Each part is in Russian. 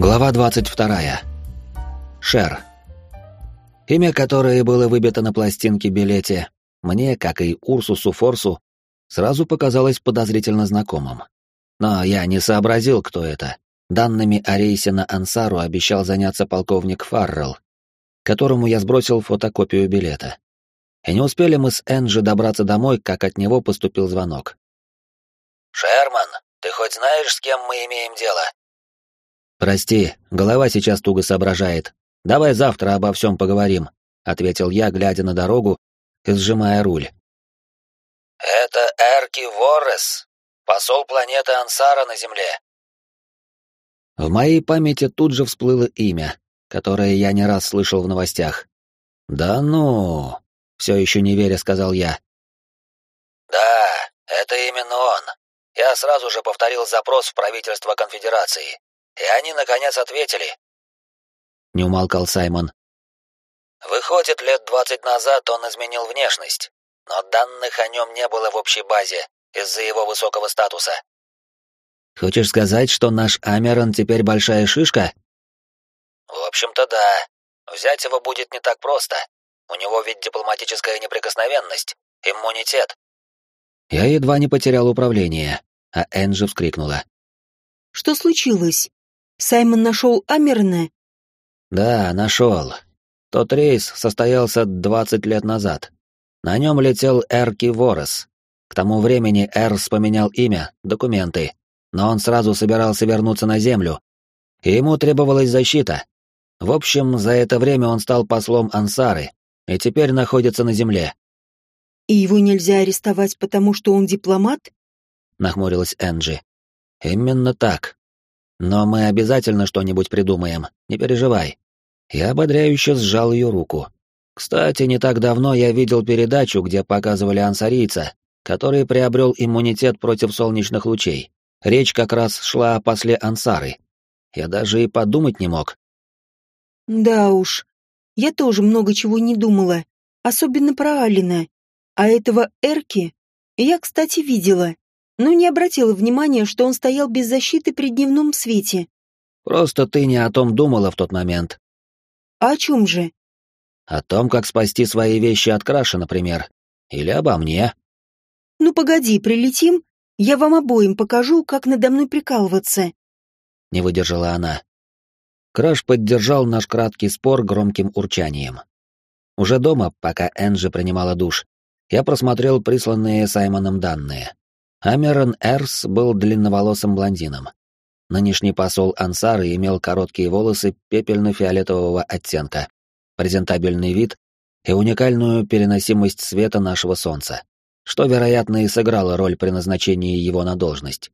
Глава 22. Шер. Имя, которое было выбито на пластинке билете, мне, как и Урсусу Форсу, сразу показалось подозрительно знакомым. Но я не сообразил, кто это. Данными о рейсе на Ансару обещал заняться полковник Фаррелл, которому я сбросил фотокопию билета. И не успели мы с Энджи добраться домой, как от него поступил звонок. «Шерман, ты хоть знаешь, с кем мы имеем дело?» «Прости, голова сейчас туго соображает. Давай завтра обо всем поговорим», — ответил я, глядя на дорогу и сжимая руль. «Это Эрки Воррес, посол планеты Ансара на Земле». В моей памяти тут же всплыло имя, которое я не раз слышал в новостях. «Да ну!» — все еще не веря сказал я. «Да, это именно он. Я сразу же повторил запрос в правительство конфедерации. И они, наконец, ответили. Не умолкал Саймон. Выходит, лет двадцать назад он изменил внешность, но данных о нем не было в общей базе из-за его высокого статуса. Хочешь сказать, что наш Амерон теперь большая шишка? В общем-то, да. Взять его будет не так просто. У него ведь дипломатическая неприкосновенность, иммунитет. Я едва не потерял управление, а Энджи вскрикнула. «Что случилось?» Саймон нашел Амерна? Да, нашел. Тот рейс состоялся 20 лет назад. На нем летел Эрки Ворос. К тому времени Эрс поменял имя, документы, но он сразу собирался вернуться на Землю, и ему требовалась защита. В общем, за это время он стал послом Ансары и теперь находится на Земле. «И его нельзя арестовать, потому что он дипломат?» — нахмурилась Энджи. «Именно так. Но мы обязательно что-нибудь придумаем, не переживай. Я ободряюще сжал ее руку. Кстати, не так давно я видел передачу, где показывали ансарийца, который приобрел иммунитет против солнечных лучей. Речь как раз шла после ансары. Я даже и подумать не мог. Да уж, я тоже много чего не думала, особенно про Алина. А этого Эрки я, кстати, видела но не обратила внимания, что он стоял без защиты при дневном свете. «Просто ты не о том думала в тот момент». «А о чем же?» «О том, как спасти свои вещи от краши, например. Или обо мне». «Ну погоди, прилетим, я вам обоим покажу, как надо мной прикалываться». Не выдержала она. Краш поддержал наш краткий спор громким урчанием. Уже дома, пока Энджи принимала душ, я просмотрел присланные Саймоном данные. Амерон Эрс был длинноволосым блондином. Нынешний посол Ансары имел короткие волосы пепельно-фиолетового оттенка, презентабельный вид и уникальную переносимость света нашего Солнца, что, вероятно, и сыграло роль при назначении его на должность.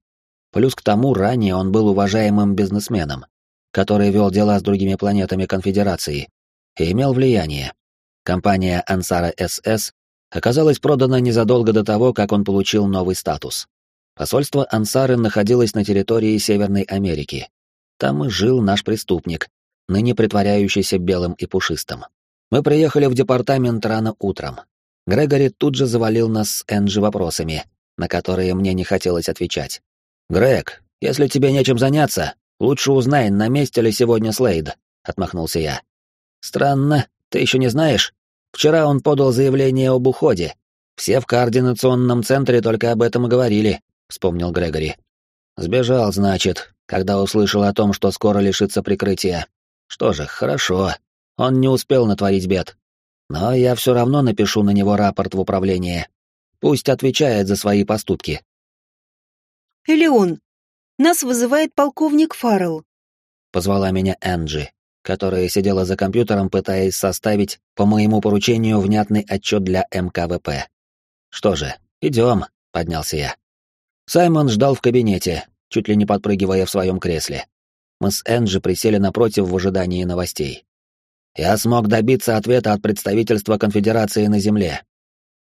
Плюс к тому, ранее он был уважаемым бизнесменом, который вел дела с другими планетами Конфедерации и имел влияние. Компания Ансара СС оказалась продана незадолго до того, как он получил новый статус. Посольство Ансары находилось на территории Северной Америки. Там и жил наш преступник, ныне притворяющийся белым и пушистым. Мы приехали в департамент рано утром. Грегори тут же завалил нас с Энджи вопросами, на которые мне не хотелось отвечать. «Грег, если тебе нечем заняться, лучше узнай, на месте ли сегодня Слейд», — отмахнулся я. «Странно, ты еще не знаешь? Вчера он подал заявление об уходе. Все в координационном центре только об этом и говорили, вспомнил Грегори. Сбежал, значит, когда услышал о том, что скоро лишится прикрытия. Что же, хорошо. Он не успел натворить бед. Но я все равно напишу на него рапорт в управление. Пусть отвечает за свои поступки. «Элеон, нас вызывает полковник Фаррелл», — позвала меня Энджи которая сидела за компьютером, пытаясь составить по моему поручению внятный отчет для МКВП. «Что же, идем», — поднялся я. Саймон ждал в кабинете, чуть ли не подпрыгивая в своем кресле. Мы с Энджи присели напротив в ожидании новостей. Я смог добиться ответа от представительства конфедерации на Земле.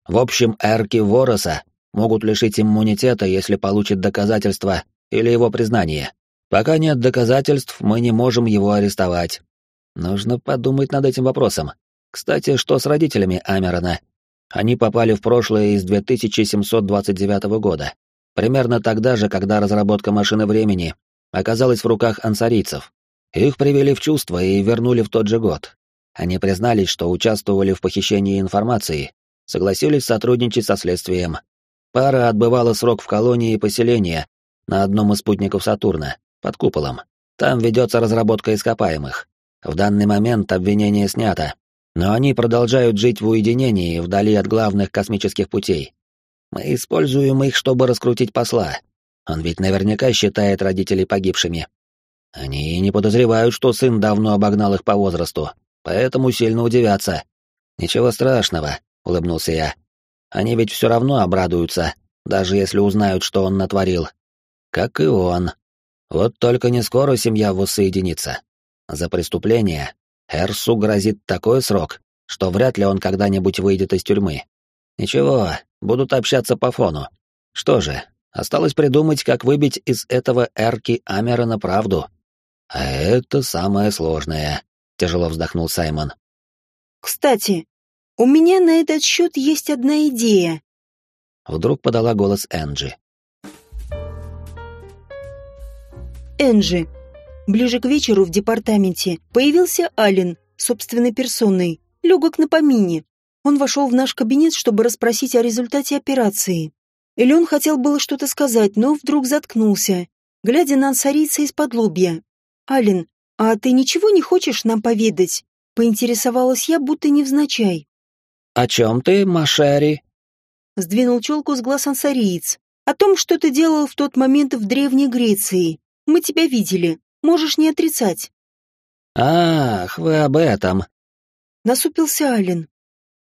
В общем, эрки Вороса могут лишить иммунитета, если получат доказательства или его признание. Пока нет доказательств, мы не можем его арестовать. Нужно подумать над этим вопросом. Кстати, что с родителями Амерона? Они попали в прошлое из 2729 года. Примерно тогда же, когда разработка машины времени оказалась в руках ансарийцев. Их привели в чувство и вернули в тот же год. Они признались, что участвовали в похищении информации, согласились сотрудничать со следствием. Пара отбывала срок в колонии поселения на одном из спутников Сатурна, под куполом. Там ведется разработка ископаемых. В данный момент обвинение снято, но они продолжают жить в уединении, вдали от главных космических путей. Мы используем их, чтобы раскрутить посла. Он ведь наверняка считает родителей погибшими. Они не подозревают, что сын давно обогнал их по возрасту, поэтому сильно удивятся. Ничего страшного, улыбнулся я. Они ведь все равно обрадуются, даже если узнают, что он натворил. Как и он. Вот только не скоро семья воссоединится. За преступление Эрсу грозит такой срок, что вряд ли он когда-нибудь выйдет из тюрьмы. Ничего, будут общаться по фону. Что же, осталось придумать, как выбить из этого Эрки Амерона правду. А это самое сложное, тяжело вздохнул Саймон. Кстати, у меня на этот счет есть одна идея. Вдруг подала голос Энджи. Энджи, Ближе к вечеру в департаменте появился Ален, собственной персоной, легок на помине. Он вошел в наш кабинет, чтобы расспросить о результате операции. Или он хотел было что-то сказать, но вдруг заткнулся, глядя на ансарийца из-под лобья. «Ален, а ты ничего не хочешь нам поведать?» Поинтересовалась я, будто невзначай. «О чем ты, Машери?» Сдвинул челку с глаз ансариец. «О том, что ты делал в тот момент в Древней Греции. Мы тебя видели. Можешь не отрицать. Ах, вы об этом. Насупился Ален.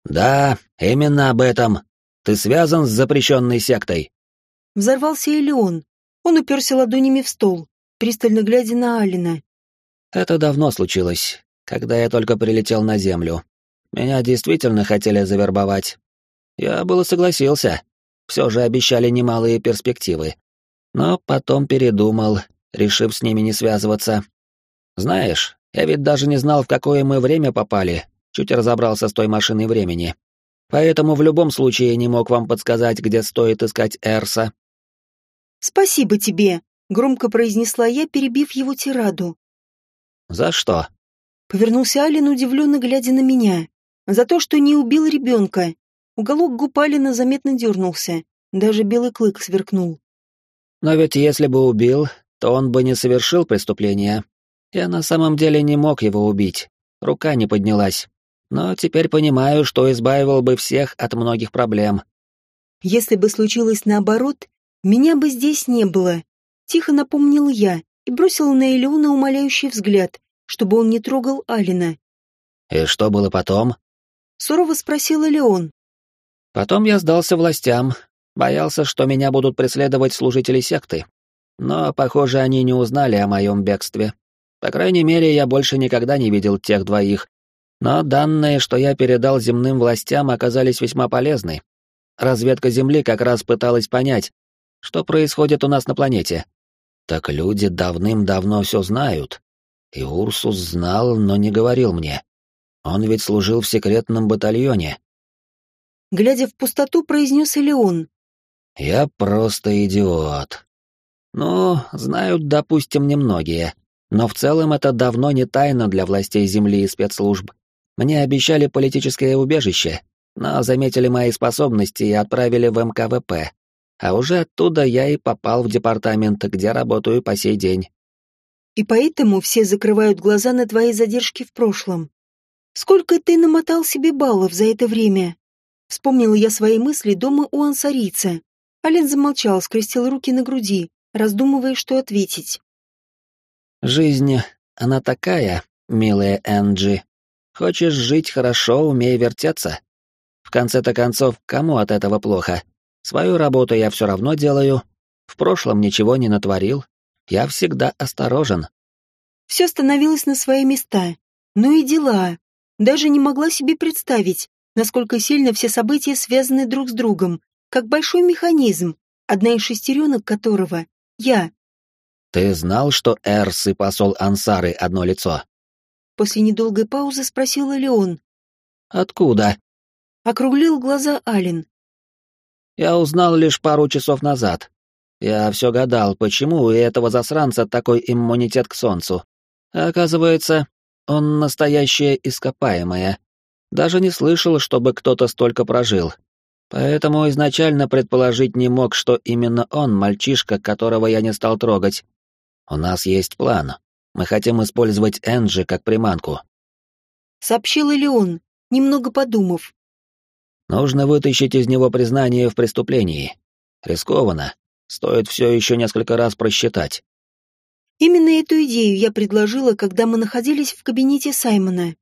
Да, именно об этом. Ты связан с запрещенной сектой. Взорвался Элеон. Он уперся ладонями в стол, пристально глядя на Алина. Это давно случилось, когда я только прилетел на Землю. Меня действительно хотели завербовать. Я было согласился. Все же обещали немалые перспективы. Но потом передумал решив с ними не связываться. Знаешь, я ведь даже не знал, в какое мы время попали, чуть разобрался с той машиной времени. Поэтому в любом случае не мог вам подсказать, где стоит искать Эрса. «Спасибо тебе», — громко произнесла я, перебив его тираду. «За что?» — повернулся Алин, удивленно глядя на меня. «За то, что не убил ребенка». Уголок губ Алина заметно дернулся, даже белый клык сверкнул. «Но ведь если бы убил, то он бы не совершил преступления. Я на самом деле не мог его убить. Рука не поднялась. Но теперь понимаю, что избавил бы всех от многих проблем. Если бы случилось наоборот, меня бы здесь не было. Тихо напомнил я и бросил на Элеона умоляющий взгляд, чтобы он не трогал Алина. «И что было потом?» Сурово спросил Леон. «Потом я сдался властям, боялся, что меня будут преследовать служители секты, но, похоже, они не узнали о моем бегстве. По крайней мере, я больше никогда не видел тех двоих. Но данные, что я передал земным властям, оказались весьма полезны. Разведка Земли как раз пыталась понять, что происходит у нас на планете. Так люди давным-давно все знают. И Урсус знал, но не говорил мне. Он ведь служил в секретном батальоне. Глядя в пустоту, произнес Элеон. «Я просто идиот. Ну, знают, допустим, немногие. Но в целом это давно не тайна для властей Земли и спецслужб. Мне обещали политическое убежище, но заметили мои способности и отправили в МКВП. А уже оттуда я и попал в департамент, где работаю по сей день. И поэтому все закрывают глаза на твои задержки в прошлом. Сколько ты намотал себе баллов за это время? Вспомнила я свои мысли дома у ансарийца. Ален замолчал, скрестил руки на груди, раздумывая, что ответить. «Жизнь, она такая, милая Энджи. Хочешь жить хорошо, умей вертеться. В конце-то концов, кому от этого плохо? Свою работу я все равно делаю. В прошлом ничего не натворил. Я всегда осторожен». Все становилось на свои места. Ну и дела. Даже не могла себе представить, насколько сильно все события связаны друг с другом, как большой механизм, одна из шестеренок которого я. Ты знал, что Эрс и посол Ансары одно лицо? После недолгой паузы спросил Леон. Откуда? Округлил глаза Ален. Я узнал лишь пару часов назад. Я все гадал, почему у этого засранца такой иммунитет к солнцу. А оказывается, он настоящее ископаемое. Даже не слышал, чтобы кто-то столько прожил. Поэтому изначально предположить не мог, что именно он мальчишка, которого я не стал трогать. У нас есть план. Мы хотим использовать Энджи как приманку. Сообщил Леон, немного подумав. Нужно вытащить из него признание в преступлении. Рискованно. Стоит все еще несколько раз просчитать. Именно эту идею я предложила, когда мы находились в кабинете Саймона.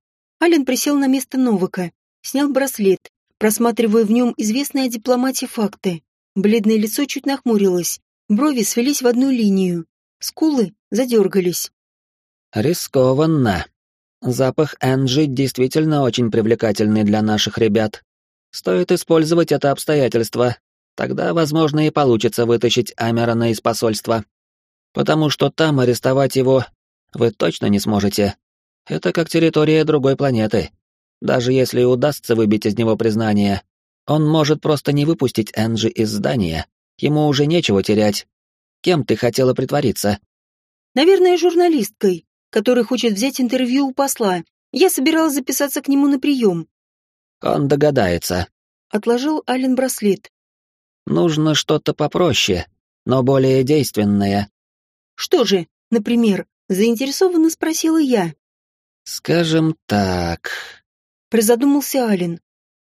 Ален присел на место Новака, снял браслет, просматривая в нем известные о дипломате факты. Бледное лицо чуть нахмурилось, брови свелись в одну линию, скулы задергались. «Рискованно. Запах Энджи действительно очень привлекательный для наших ребят. Стоит использовать это обстоятельство, тогда, возможно, и получится вытащить Амерона из посольства. Потому что там арестовать его вы точно не сможете. Это как территория другой планеты. Даже если удастся выбить из него признание, он может просто не выпустить Энджи из здания. Ему уже нечего терять. Кем ты хотела притвориться? Наверное, журналисткой, которая хочет взять интервью у посла. Я собиралась записаться к нему на прием. Он догадается. Отложил Ален браслет. Нужно что-то попроще, но более действенное. Что же, например, заинтересованно спросила я. Скажем так. Призадумался Ален.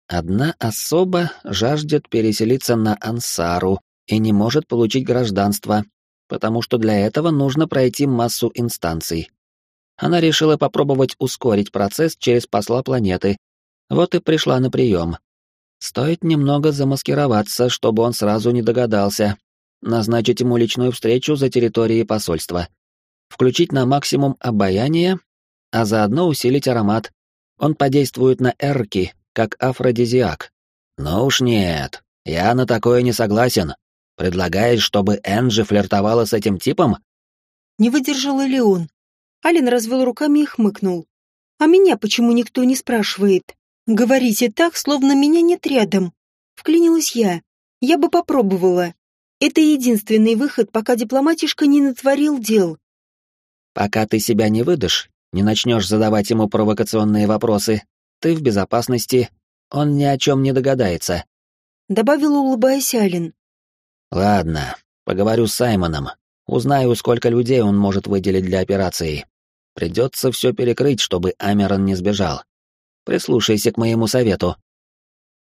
Одна особа жаждет переселиться на Ансару и не может получить гражданство, потому что для этого нужно пройти массу инстанций. Она решила попробовать ускорить процесс через посла планеты, вот и пришла на прием. Стоит немного замаскироваться, чтобы он сразу не догадался. Назначить ему личную встречу за территорией посольства. Включить на максимум обаяние, а заодно усилить аромат. Он подействует на эрки, как афродизиак. Ну уж нет, я на такое не согласен. Предлагаешь, чтобы Энджи флиртовала с этим типом? Не выдержал ли он? Ален развел руками и хмыкнул. А меня почему никто не спрашивает? «Говорите так, словно меня нет рядом». Вклинилась я. Я бы попробовала. Это единственный выход, пока дипломатишка не натворил дел. Пока ты себя не выдашь, не начнешь задавать ему провокационные вопросы, ты в безопасности, он ни о чем не догадается. Добавил, улыбаясь Ален. Ладно, поговорю с Саймоном. Узнаю, сколько людей он может выделить для операции. Придется все перекрыть, чтобы Амерон не сбежал. Прислушайся к моему совету.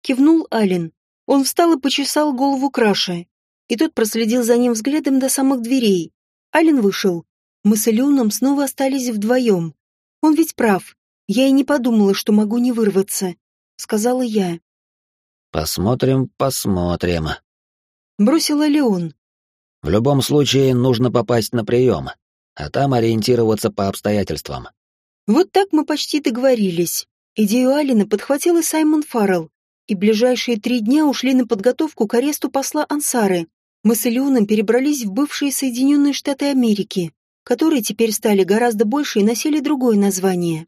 Кивнул Ален. Он встал и почесал голову Краши. И тот проследил за ним взглядом до самых дверей. Ален вышел. Мы с Аленом снова остались вдвоем. Он ведь прав. Я и не подумала, что могу не вырваться. Сказала я. Посмотрим, посмотрим. Бросила Леон. В любом случае нужно попасть на прием, а там ориентироваться по обстоятельствам. Вот так мы почти договорились. Идею Алина подхватил и Саймон Фаррелл, и ближайшие три дня ушли на подготовку к аресту посла Ансары. Мы с Илионом перебрались в бывшие Соединенные Штаты Америки, которые теперь стали гораздо больше и носили другое название.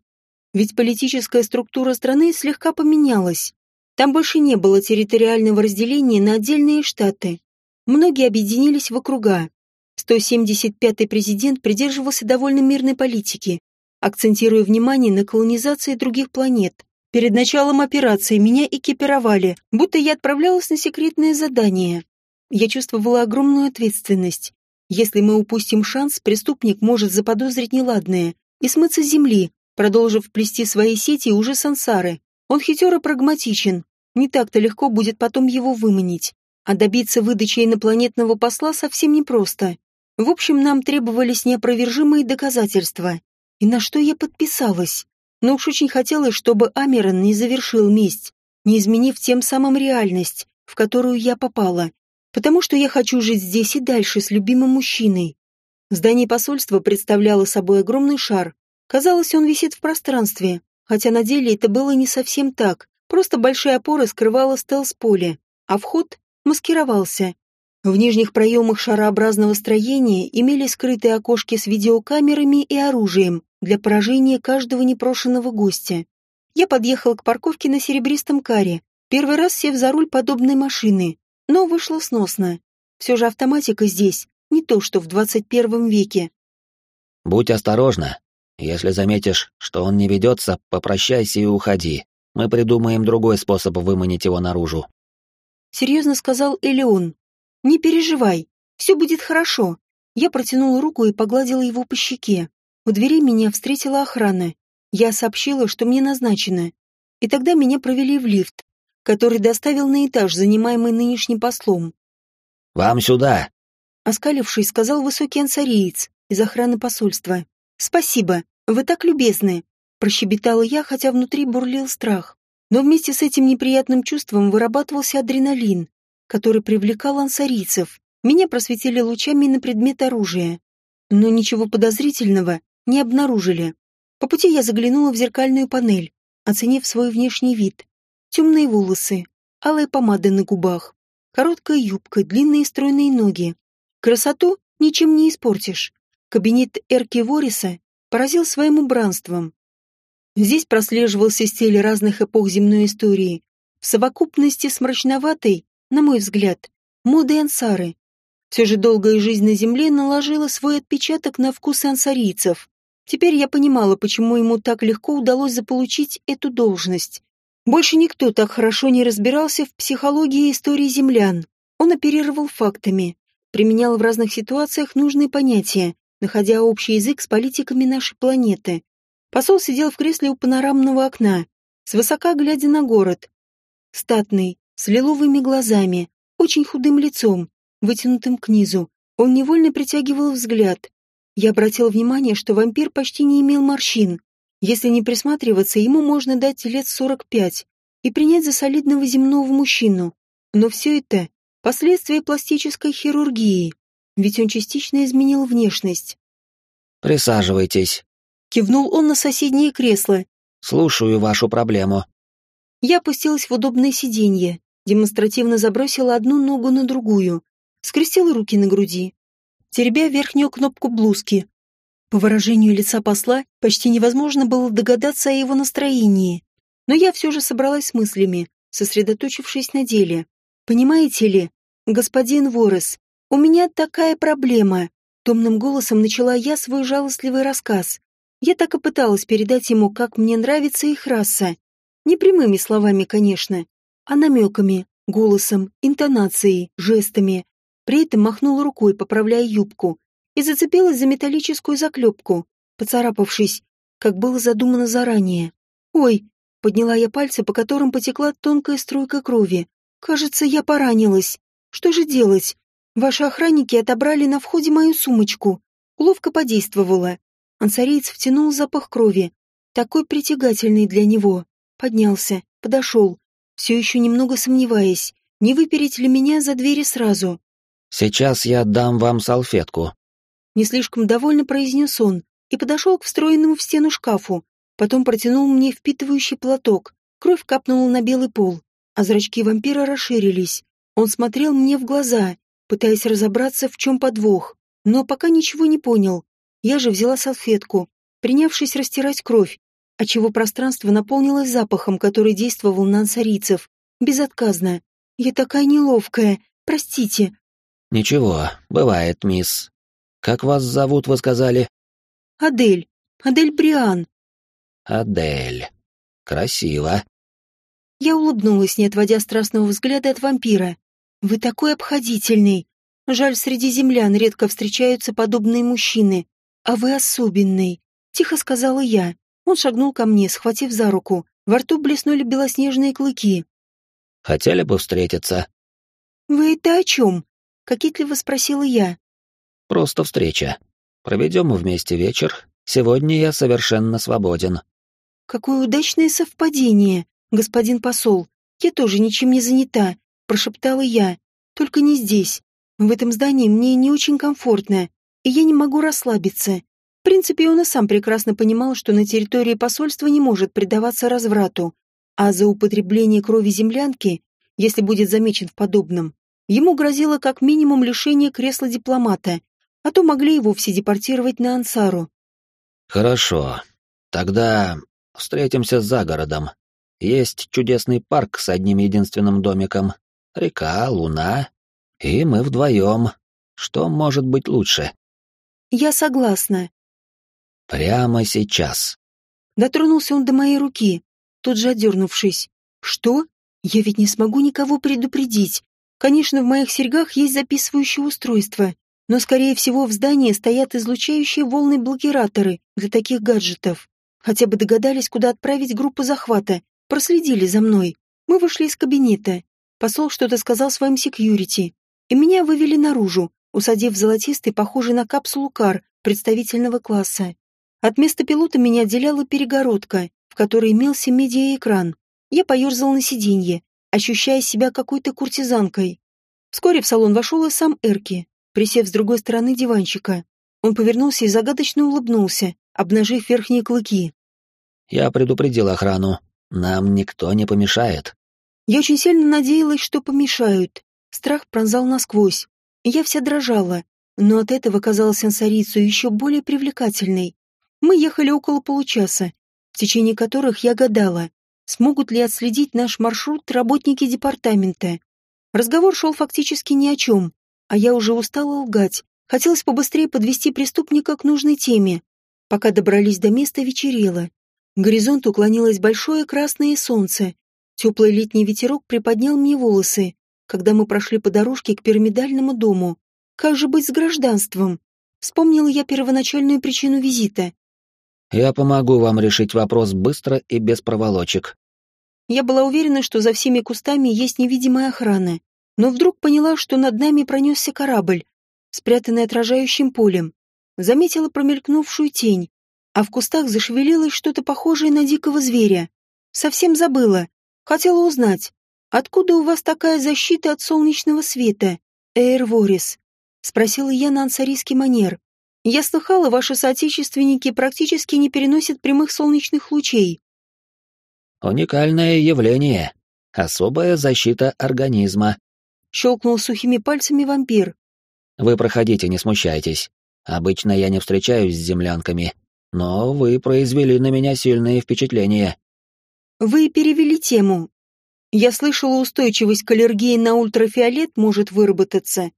Ведь политическая структура страны слегка поменялась. Там больше не было территориального разделения на отдельные штаты. Многие объединились в округа. 175-й президент придерживался довольно мирной политики, акцентируя внимание на колонизации других планет. Перед началом операции меня экипировали, будто я отправлялась на секретное задание. Я чувствовала огромную ответственность. Если мы упустим шанс, преступник может заподозрить неладное и смыться с земли, продолжив плести свои сети уже сансары. Он хитер и прагматичен. Не так-то легко будет потом его выманить. А добиться выдачи инопланетного посла совсем непросто. В общем, нам требовались неопровержимые доказательства. И на что я подписалась? Но уж очень хотелось, чтобы Амерон не завершил месть, не изменив тем самым реальность, в которую я попала. Потому что я хочу жить здесь и дальше с любимым мужчиной. Здание посольства представляло собой огромный шар. Казалось, он висит в пространстве, хотя на деле это было не совсем так. Просто большая опора скрывала стелс-поле, а вход маскировался. В нижних проемах шарообразного строения имели скрытые окошки с видеокамерами и оружием для поражения каждого непрошенного гостя. Я подъехал к парковке на серебристом каре, первый раз сев за руль подобной машины, но вышло сносно. Все же автоматика здесь не то, что в 21 веке. Будь осторожна. Если заметишь, что он не ведется, попрощайся и уходи. Мы придумаем другой способ выманить его наружу. Серьезно сказал Элеон. Не переживай, все будет хорошо. Я протянула руку и погладила его по щеке. У двери меня встретила охрана. Я сообщила, что мне назначено. И тогда меня провели в лифт, который доставил на этаж, занимаемый нынешним послом. «Вам сюда!» Оскалившись, сказал высокий ансариец из охраны посольства. «Спасибо, вы так любезны», — прощебетала я, хотя внутри бурлил страх. Но вместе с этим неприятным чувством вырабатывался адреналин, который привлекал ансарийцев. Меня просветили лучами на предмет оружия. Но ничего подозрительного не обнаружили. По пути я заглянула в зеркальную панель, оценив свой внешний вид. Темные волосы, алая помада на губах, короткая юбка, длинные стройные ноги. Красоту ничем не испортишь. Кабинет Эрки Вориса поразил своим убранством. Здесь прослеживался стиль разных эпох земной истории, в совокупности с мрачноватой, на мой взгляд, модой ансары. Все же долгая жизнь на земле наложила свой отпечаток на вкусы ансарийцев. Теперь я понимала, почему ему так легко удалось заполучить эту должность. Больше никто так хорошо не разбирался в психологии и истории землян. Он оперировал фактами, применял в разных ситуациях нужные понятия, находя общий язык с политиками нашей планеты. Посол сидел в кресле у панорамного окна, свысока глядя на город. Статный, с лиловыми глазами, очень худым лицом, вытянутым к низу. Он невольно притягивал взгляд. Я обратил внимание, что вампир почти не имел морщин. Если не присматриваться, ему можно дать лет сорок пять и принять за солидного земного мужчину. Но все это – последствия пластической хирургии ведь он частично изменил внешность. «Присаживайтесь», — кивнул он на соседнее кресло. «Слушаю вашу проблему». Я опустилась в удобное сиденье, демонстративно забросила одну ногу на другую, скрестила руки на груди, теребя верхнюю кнопку блузки. По выражению лица посла почти невозможно было догадаться о его настроении, но я все же собралась с мыслями, сосредоточившись на деле. Понимаете ли, господин Ворес, «У меня такая проблема», — томным голосом начала я свой жалостливый рассказ. Я так и пыталась передать ему, как мне нравится их раса. Не прямыми словами, конечно, а намеками, голосом, интонацией, жестами. При этом махнула рукой, поправляя юбку, и зацепилась за металлическую заклепку, поцарапавшись, как было задумано заранее. «Ой!» — подняла я пальцы, по которым потекла тонкая струйка крови. «Кажется, я поранилась. Что же делать? Ваши охранники отобрали на входе мою сумочку. Ловко подействовала. Ансариец втянул запах крови. Такой притягательный для него. Поднялся, подошел, все еще немного сомневаясь, не выпереть ли меня за двери сразу. «Сейчас я дам вам салфетку», — не слишком довольно произнес он и подошел к встроенному в стену шкафу. Потом протянул мне впитывающий платок. Кровь капнула на белый пол, а зрачки вампира расширились. Он смотрел мне в глаза, пытаясь разобраться, в чем подвох, но пока ничего не понял. Я же взяла салфетку, принявшись растирать кровь, отчего пространство наполнилось запахом, который действовал на ансарийцев. Безотказно. Я такая неловкая. Простите. Ничего, бывает, мисс. Как вас зовут, вы сказали? Адель. Адель Бриан. Адель. Красиво. Я улыбнулась, не отводя страстного взгляда от вампира. Вы такой обходительный. Жаль, среди землян редко встречаются подобные мужчины. А вы особенный. Тихо сказала я. Он шагнул ко мне, схватив за руку. Во рту блеснули белоснежные клыки. Хотели бы встретиться? Вы это о чем? Кокетливо спросила я. Просто встреча. Проведем вместе вечер. Сегодня я совершенно свободен. Какое удачное совпадение, господин посол. Я тоже ничем не занята прошептала я. Только не здесь. В этом здании мне не очень комфортно, и я не могу расслабиться. В принципе, он и сам прекрасно понимал, что на территории посольства не может предаваться разврату, а за употребление крови землянки, если будет замечен в подобном, ему грозило как минимум лишение кресла дипломата, а то могли его все депортировать на Ансару. «Хорошо. Тогда встретимся за городом. Есть чудесный парк с одним единственным домиком, река, луна, и мы вдвоем. Что может быть лучше? Я согласна. Прямо сейчас. Дотронулся он до моей руки, тут же отдернувшись. Что? Я ведь не смогу никого предупредить. Конечно, в моих серьгах есть записывающее устройство, но, скорее всего, в здании стоят излучающие волны блокираторы для таких гаджетов. Хотя бы догадались, куда отправить группу захвата, проследили за мной. Мы вышли из кабинета. Посол что-то сказал своим секьюрити, и меня вывели наружу, усадив в золотистый, похожий на капсулу кар представительного класса. От места пилота меня отделяла перегородка, в которой имелся медиаэкран. Я поерзал на сиденье, ощущая себя какой-то куртизанкой. Вскоре в салон вошел и сам Эрки, присев с другой стороны диванчика. Он повернулся и загадочно улыбнулся, обнажив верхние клыки. «Я предупредил охрану. Нам никто не помешает». Я очень сильно надеялась, что помешают. Страх пронзал насквозь. Я вся дрожала, но от этого казалась сенсорицу еще более привлекательной. Мы ехали около получаса, в течение которых я гадала, смогут ли отследить наш маршрут работники департамента. Разговор шел фактически ни о чем, а я уже устала лгать. Хотелось побыстрее подвести преступника к нужной теме. Пока добрались до места, вечерело. К горизонту уклонилось большое красное солнце. Теплый летний ветерок приподнял мне волосы, когда мы прошли по дорожке к пирамидальному дому. Как же быть с гражданством? Вспомнила я первоначальную причину визита. Я помогу вам решить вопрос быстро и без проволочек. Я была уверена, что за всеми кустами есть невидимая охрана, но вдруг поняла, что над нами пронесся корабль, спрятанный отражающим полем. Заметила промелькнувшую тень, а в кустах зашевелилось что-то похожее на дикого зверя. Совсем забыла. Хотела узнать, откуда у вас такая защита от солнечного света, Эйр Ворис? Спросила я на ансарийский манер. Я слыхала, ваши соотечественники практически не переносят прямых солнечных лучей. Уникальное явление. Особая защита организма. Щелкнул сухими пальцами вампир. Вы проходите, не смущайтесь. Обычно я не встречаюсь с землянками, но вы произвели на меня сильное впечатление. Вы перевели тему. Я слышала, устойчивость к аллергии на ультрафиолет может выработаться,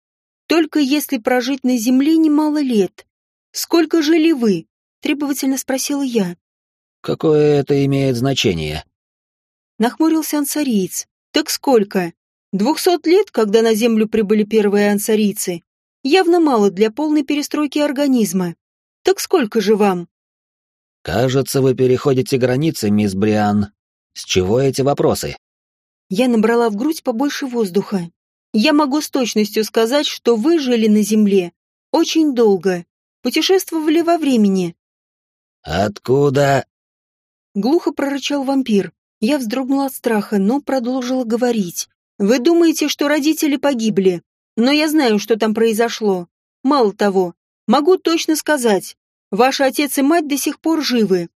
только если прожить на Земле немало лет. «Сколько жили вы?» — требовательно спросила я. «Какое это имеет значение?» Нахмурился ансариец. «Так сколько? Двухсот лет, когда на Землю прибыли первые ансарийцы? Явно мало для полной перестройки организма. Так сколько же вам?» «Кажется, вы переходите границы, мисс Бриан. С чего эти вопросы?» Я набрала в грудь побольше воздуха. «Я могу с точностью сказать, что вы жили на Земле очень долго путешествовали во времени. Откуда? Глухо прорычал вампир. Я вздрогнула от страха, но продолжила говорить. Вы думаете, что родители погибли, но я знаю, что там произошло. Мало того, могу точно сказать, ваши отец и мать до сих пор живы.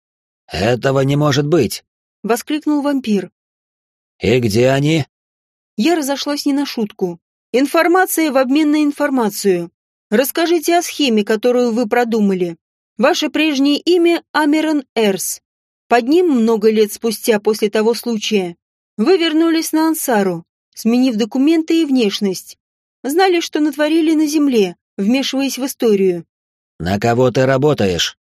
Этого не может быть, воскликнул вампир. И где они? Я разошлась не на шутку. Информация в обмен на информацию. Расскажите о схеме, которую вы продумали. Ваше прежнее имя Амерон Эрс. Под ним много лет спустя после того случая вы вернулись на Ансару, сменив документы и внешность. Знали, что натворили на земле, вмешиваясь в историю. «На кого ты работаешь?»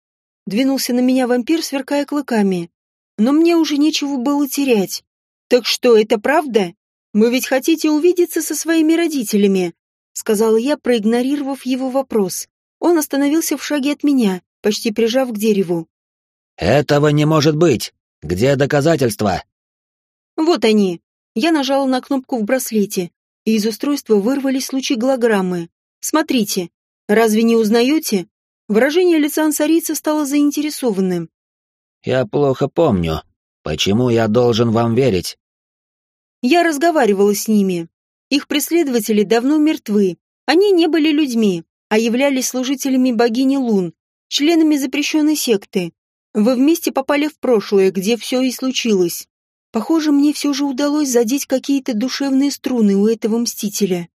Двинулся на меня вампир, сверкая клыками. Но мне уже нечего было терять. «Так что, это правда? Вы ведь хотите увидеться со своими родителями?» сказала я, проигнорировав его вопрос. Он остановился в шаге от меня, почти прижав к дереву. «Этого не может быть! Где доказательства?» «Вот они!» Я нажала на кнопку в браслете, и из устройства вырвались лучи голограммы. «Смотрите! Разве не узнаете?» Выражение лица ансарийца стало заинтересованным. «Я плохо помню. Почему я должен вам верить?» Я разговаривала с ними. Их преследователи давно мертвы. Они не были людьми, а являлись служителями богини Лун, членами запрещенной секты. Вы вместе попали в прошлое, где все и случилось. Похоже, мне все же удалось задеть какие-то душевные струны у этого мстителя.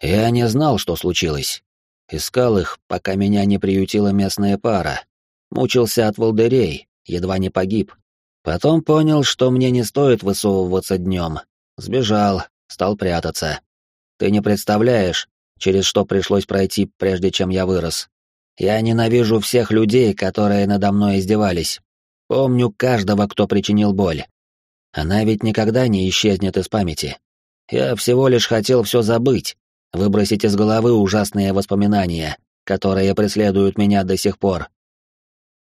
Я не знал, что случилось. Искал их, пока меня не приютила местная пара. Мучился от волдырей, едва не погиб. Потом понял, что мне не стоит высовываться днем. Сбежал, стал прятаться. Ты не представляешь, через что пришлось пройти, прежде чем я вырос. Я ненавижу всех людей, которые надо мной издевались. Помню каждого, кто причинил боль. Она ведь никогда не исчезнет из памяти. Я всего лишь хотел все забыть, выбросить из головы ужасные воспоминания, которые преследуют меня до сих пор.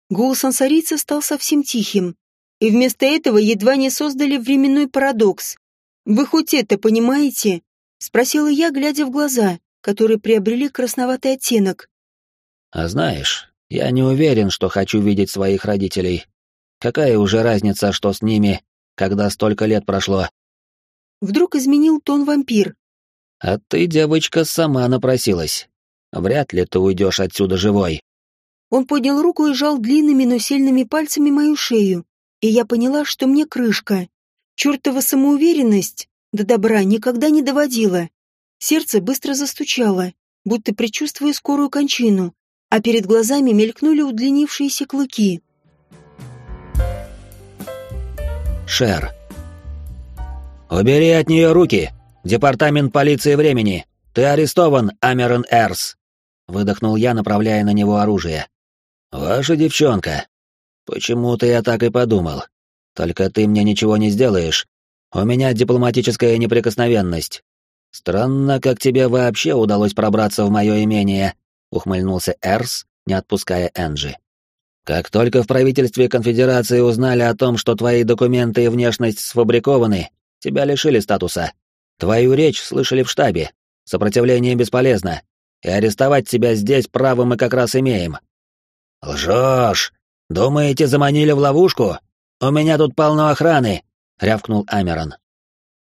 Голос ансарийца стал совсем тихим, и вместо этого едва не создали временной парадокс. «Вы хоть это понимаете?» — спросила я, глядя в глаза, которые приобрели красноватый оттенок. «А знаешь, я не уверен, что хочу видеть своих родителей. Какая уже разница, что с ними, когда столько лет прошло?» Вдруг изменил тон вампир. «А ты, девочка, сама напросилась. Вряд ли ты уйдешь отсюда живой». Он поднял руку и сжал длинными, но сильными пальцами мою шею, и я поняла, что мне крышка. Чёртова самоуверенность до добра никогда не доводила. Сердце быстро застучало, будто предчувствуя скорую кончину, а перед глазами мелькнули удлинившиеся клыки. Шер. «Убери от нее руки! Департамент полиции времени! Ты арестован, Амерон Эрс!» Выдохнул я, направляя на него оружие. «Ваша девчонка. Почему-то я так и подумал. Только ты мне ничего не сделаешь. У меня дипломатическая неприкосновенность. Странно, как тебе вообще удалось пробраться в мое имение», — ухмыльнулся Эрс, не отпуская Энджи. «Как только в правительстве конфедерации узнали о том, что твои документы и внешность сфабрикованы, тебя лишили статуса. Твою речь слышали в штабе. Сопротивление бесполезно. И арестовать тебя здесь право мы как раз имеем. «Лжешь! Думаете, заманили в ловушку? У меня тут полно охраны!» — рявкнул Амерон.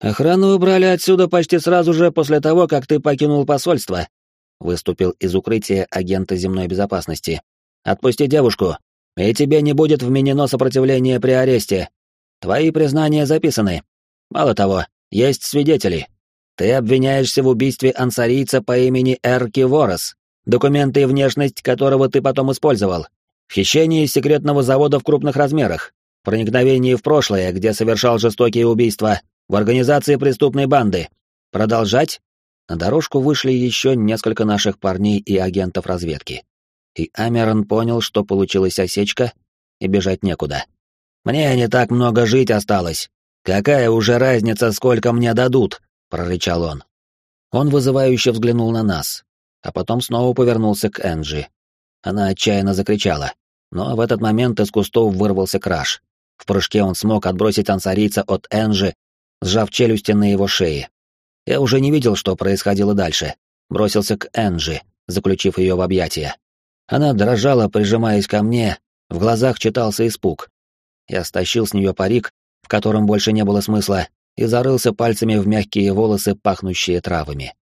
«Охрану убрали отсюда почти сразу же после того, как ты покинул посольство», — выступил из укрытия агента земной безопасности. «Отпусти девушку, и тебе не будет вменено сопротивление при аресте. Твои признания записаны. Мало того, есть свидетели. Ты обвиняешься в убийстве ансарийца по имени Эрки Ворос документы и внешность которого ты потом использовал, в хищении секретного завода в крупных размерах, проникновении в прошлое, где совершал жестокие убийства, в организации преступной банды. Продолжать? На дорожку вышли еще несколько наших парней и агентов разведки. И Амерон понял, что получилась осечка, и бежать некуда. «Мне не так много жить осталось. Какая уже разница, сколько мне дадут?» — прорычал он. Он вызывающе взглянул на нас, а потом снова повернулся к Энджи. Она отчаянно закричала, но в этот момент из кустов вырвался краш. В прыжке он смог отбросить ансарийца от Энджи, сжав челюсти на его шее. Я уже не видел, что происходило дальше. Бросился к Энджи, заключив ее в объятия. Она дрожала, прижимаясь ко мне, в глазах читался испуг. Я стащил с нее парик, в котором больше не было смысла, и зарылся пальцами в мягкие волосы, пахнущие травами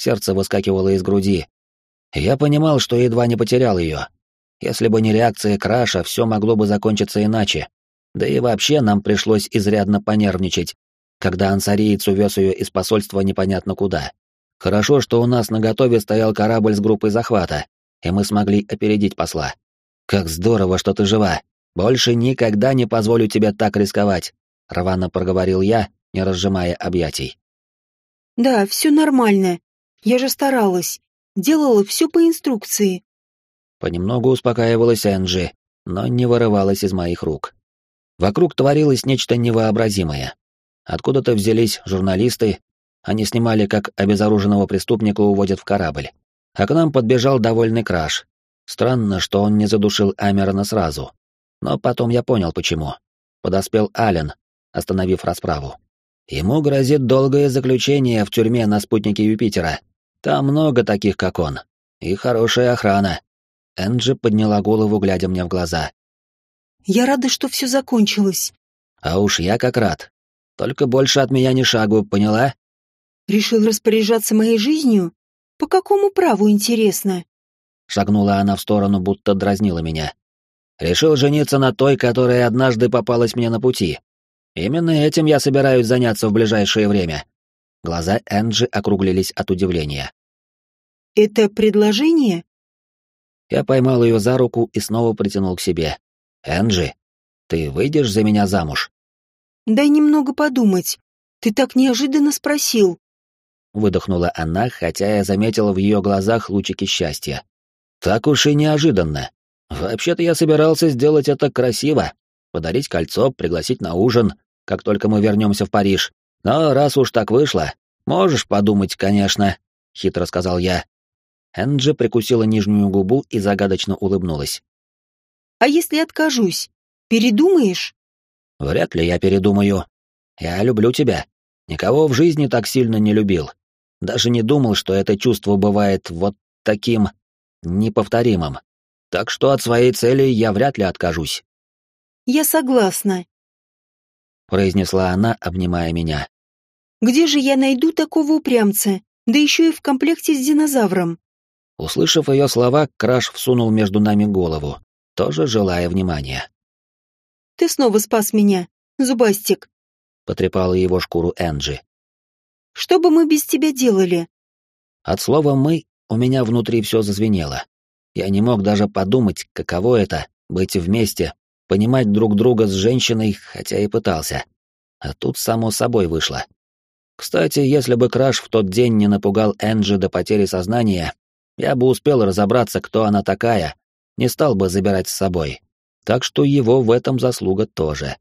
сердце выскакивало из груди. Я понимал, что едва не потерял ее. Если бы не реакция Краша, все могло бы закончиться иначе. Да и вообще нам пришлось изрядно понервничать, когда ансариец увез ее из посольства непонятно куда. Хорошо, что у нас на готове стоял корабль с группой захвата, и мы смогли опередить посла. Как здорово, что ты жива. Больше никогда не позволю тебе так рисковать, рвано проговорил я, не разжимая объятий. Да, все нормально. Я же старалась, делала все по инструкции. Понемногу успокаивалась Энджи, но не вырывалась из моих рук. Вокруг творилось нечто невообразимое. Откуда-то взялись журналисты, они снимали, как обезоруженного преступника уводят в корабль. А к нам подбежал довольный краш. Странно, что он не задушил Амерона сразу. Но потом я понял, почему. Подоспел Ален, остановив расправу. Ему грозит долгое заключение в тюрьме на спутнике Юпитера, там много таких, как он. И хорошая охрана. Энджи подняла голову, глядя мне в глаза. Я рада, что все закончилось. А уж я как рад. Только больше от меня ни шагу, поняла? Решил распоряжаться моей жизнью? По какому праву, интересно? Шагнула она в сторону, будто дразнила меня. Решил жениться на той, которая однажды попалась мне на пути. Именно этим я собираюсь заняться в ближайшее время. Глаза Энджи округлились от удивления. «Это предложение?» Я поймал ее за руку и снова притянул к себе. «Энджи, ты выйдешь за меня замуж?» «Дай немного подумать. Ты так неожиданно спросил». Выдохнула она, хотя я заметил в ее глазах лучики счастья. Так уж и неожиданно. Вообще-то я собирался сделать это красиво. Подарить кольцо, пригласить на ужин, как только мы вернемся в Париж. Но раз уж так вышло, можешь подумать, конечно, — хитро сказал я. Энджи прикусила нижнюю губу и загадочно улыбнулась. «А если откажусь? Передумаешь?» «Вряд ли я передумаю. Я люблю тебя. Никого в жизни так сильно не любил. Даже не думал, что это чувство бывает вот таким неповторимым. Так что от своей цели я вряд ли откажусь. «Я согласна», — произнесла она, обнимая меня. «Где же я найду такого упрямца, да еще и в комплекте с динозавром?» Услышав ее слова, Краш всунул между нами голову, тоже желая внимания. «Ты снова спас меня, Зубастик», — потрепала его шкуру Энджи. «Что бы мы без тебя делали?» От слова «мы» у меня внутри все зазвенело. Я не мог даже подумать, каково это — быть вместе, понимать друг друга с женщиной, хотя и пытался. А тут само собой вышло. Кстати, если бы Краш в тот день не напугал Энджи до потери сознания, я бы успел разобраться, кто она такая, не стал бы забирать с собой. Так что его в этом заслуга тоже.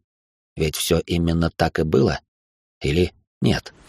Ведь все именно так и было. Или нет? —